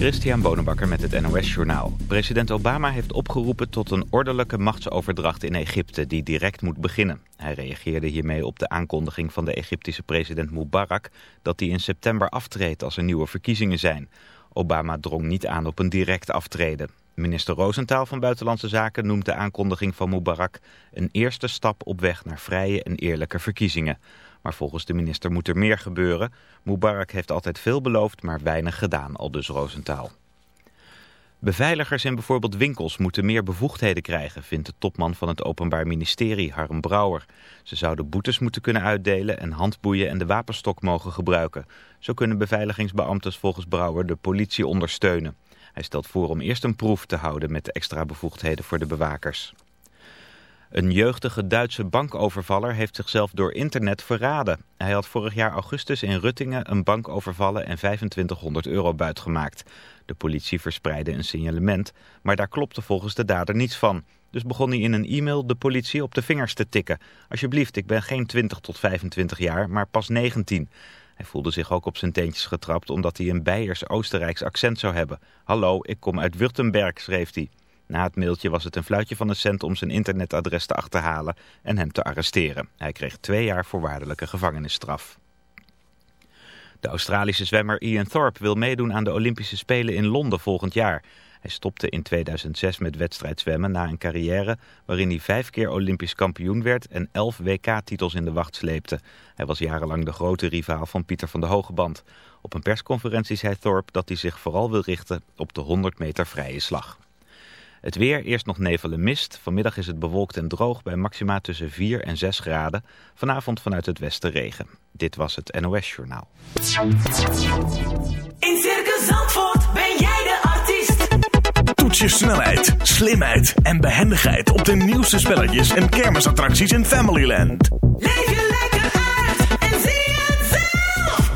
Christian Bonenbakker met het NOS Journaal. President Obama heeft opgeroepen tot een ordelijke machtsoverdracht in Egypte die direct moet beginnen. Hij reageerde hiermee op de aankondiging van de Egyptische president Mubarak dat hij in september aftreedt als er nieuwe verkiezingen zijn. Obama drong niet aan op een direct aftreden. Minister Rosenthal van Buitenlandse Zaken noemt de aankondiging van Mubarak een eerste stap op weg naar vrije en eerlijke verkiezingen. Maar volgens de minister moet er meer gebeuren. Mubarak heeft altijd veel beloofd, maar weinig gedaan, al dus Rosenthal. Beveiligers in bijvoorbeeld winkels moeten meer bevoegdheden krijgen, vindt de topman van het Openbaar Ministerie, Harm Brouwer. Ze zouden boetes moeten kunnen uitdelen en handboeien en de wapenstok mogen gebruiken. Zo kunnen beveiligingsbeambtes volgens Brouwer de politie ondersteunen. Hij stelt voor om eerst een proef te houden met de extra bevoegdheden voor de bewakers. Een jeugdige Duitse bankovervaller heeft zichzelf door internet verraden. Hij had vorig jaar augustus in Ruttingen een bank overvallen en 2500 euro buitgemaakt. De politie verspreidde een signalement, maar daar klopte volgens de dader niets van. Dus begon hij in een e-mail de politie op de vingers te tikken. Alsjeblieft, ik ben geen 20 tot 25 jaar, maar pas 19. Hij voelde zich ook op zijn teentjes getrapt omdat hij een Beiers-Oostenrijks accent zou hebben. Hallo, ik kom uit Württemberg, schreef hij. Na het mailtje was het een fluitje van een cent om zijn internetadres te achterhalen en hem te arresteren. Hij kreeg twee jaar voorwaardelijke gevangenisstraf. De Australische zwemmer Ian Thorpe wil meedoen aan de Olympische Spelen in Londen volgend jaar. Hij stopte in 2006 met wedstrijdzwemmen na een carrière waarin hij vijf keer Olympisch kampioen werd en elf WK-titels in de wacht sleepte. Hij was jarenlang de grote rivaal van Pieter van de Hogeband. Op een persconferentie zei Thorpe dat hij zich vooral wil richten op de 100 meter vrije slag. Het weer, eerst nog nevel en mist. Vanmiddag is het bewolkt en droog bij maxima tussen 4 en 6 graden. Vanavond vanuit het westen regen. Dit was het NOS Journaal. In Circus Zandvoort ben jij de artiest. Toets je snelheid, slimheid en behendigheid op de nieuwste spelletjes en kermisattracties in Familyland. Leef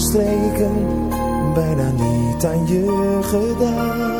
streken bijna niet aan je gedaan.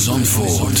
Zandvoort.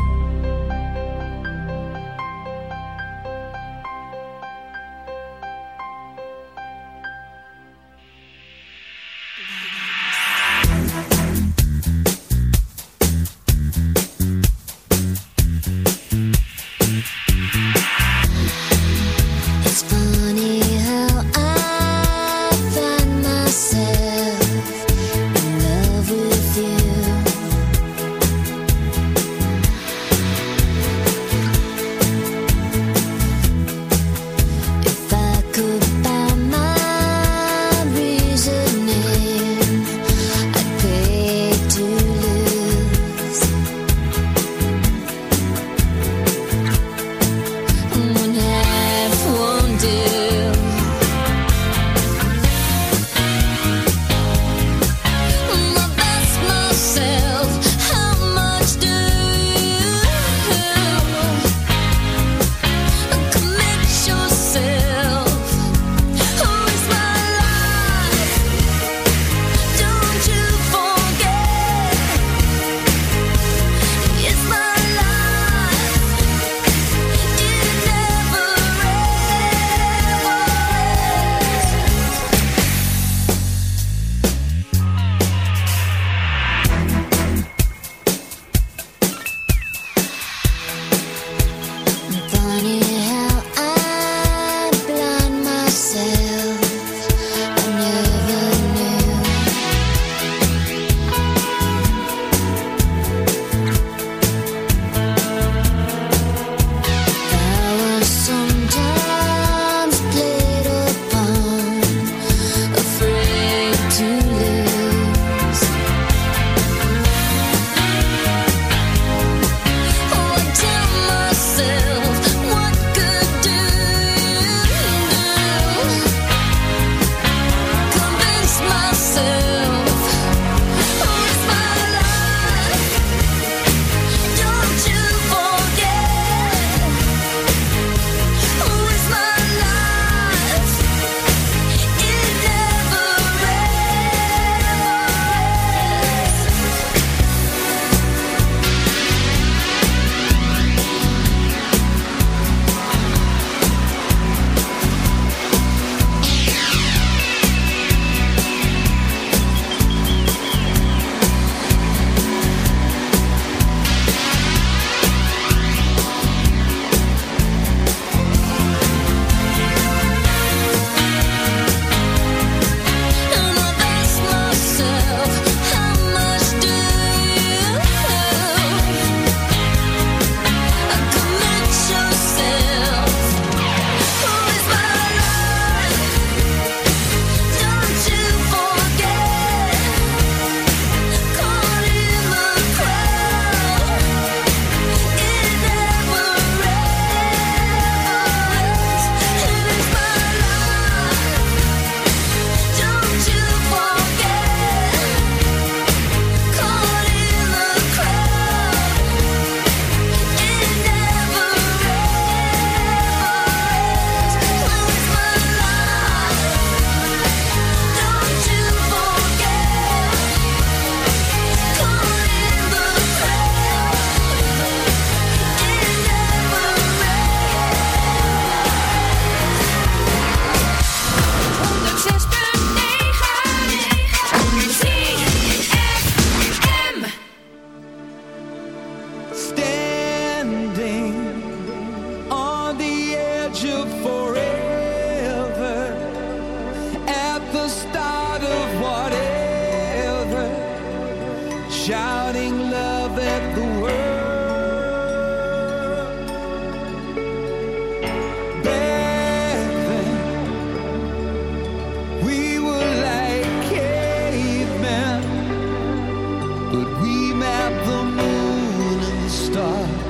The moon and the stars.